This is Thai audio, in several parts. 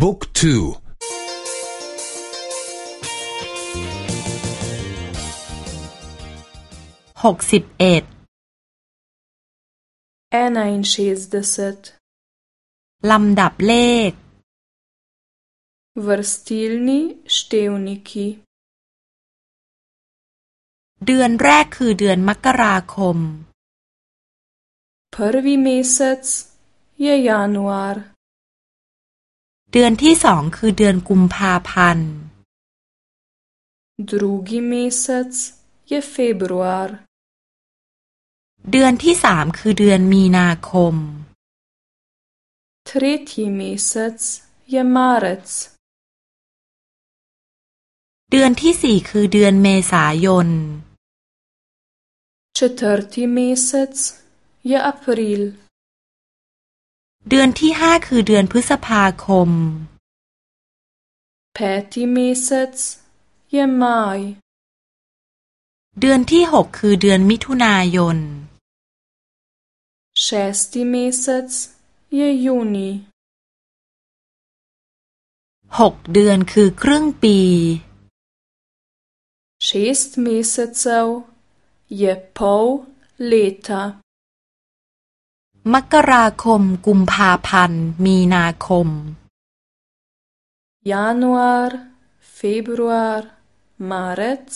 บุ๊กทูหกสิบเอ็ด enainšestdeset ลำดับเลข vrstilni števniki เดือนแรกคือเดือนมกราคม prvi mesec je januar เดือนที่สองคือเดือนกุมภาพันธ์ drugi mesec je februar เดือนที่สามคือเดือนมีนาคม tretji mesec je marec เดือนที่สี่คือเดือนเมษายน četrti mesec je april เดือนที่ห้าคือเดือนพฤษภาคม peti mesec je maj เดือนที่หกคือเดือนมิถุนายน šesti mesec je junij หกเดือนคือครึ่งปี šest mesecev je pol leta มกราคม กุมภาพันธ์ มีนาคม januar februar marec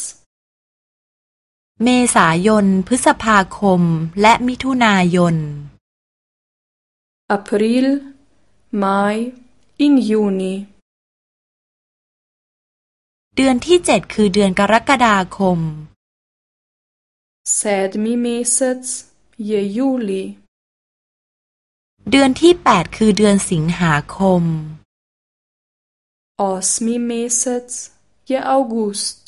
เมษายน พฤษภาคม และมิถุนายน april maj in junij เดือนที่เจ็ดคือเดือนกรกฎาคม sedmi mesec je julij เดือนที่แปดคือเดือนสิงหาคม osmi mesec je august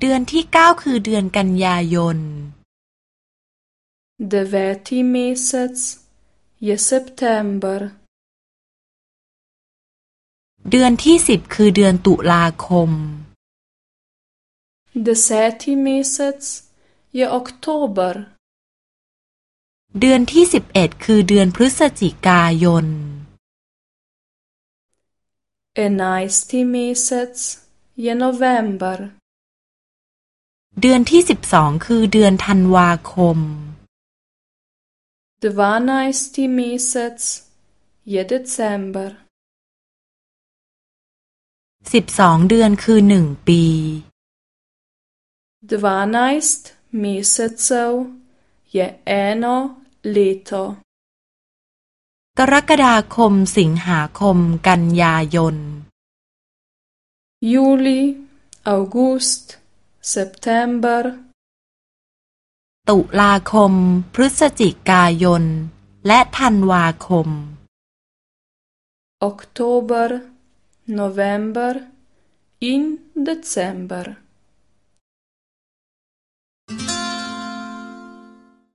เดือนที่เก้าคือเดือนกันยายน deveti mesec je september เดือนที่สิบคือเดือนตุลาคม deseti mesec je oktober เดือนที่สิบเอ็ดคือเดือนพฤศจิกายน enajsti mesec je november เดือนที่สิบสองคือเดือนธันวาคม dvanajsti mesec je december สิบสองเดือนคือหนึ่งปี dvanajst mesecev je eno leto กรกฎาคมสิงหาคมกันยายน julij august september ตุลาคม พฤศจิกายน และธันวาคม oktober november in december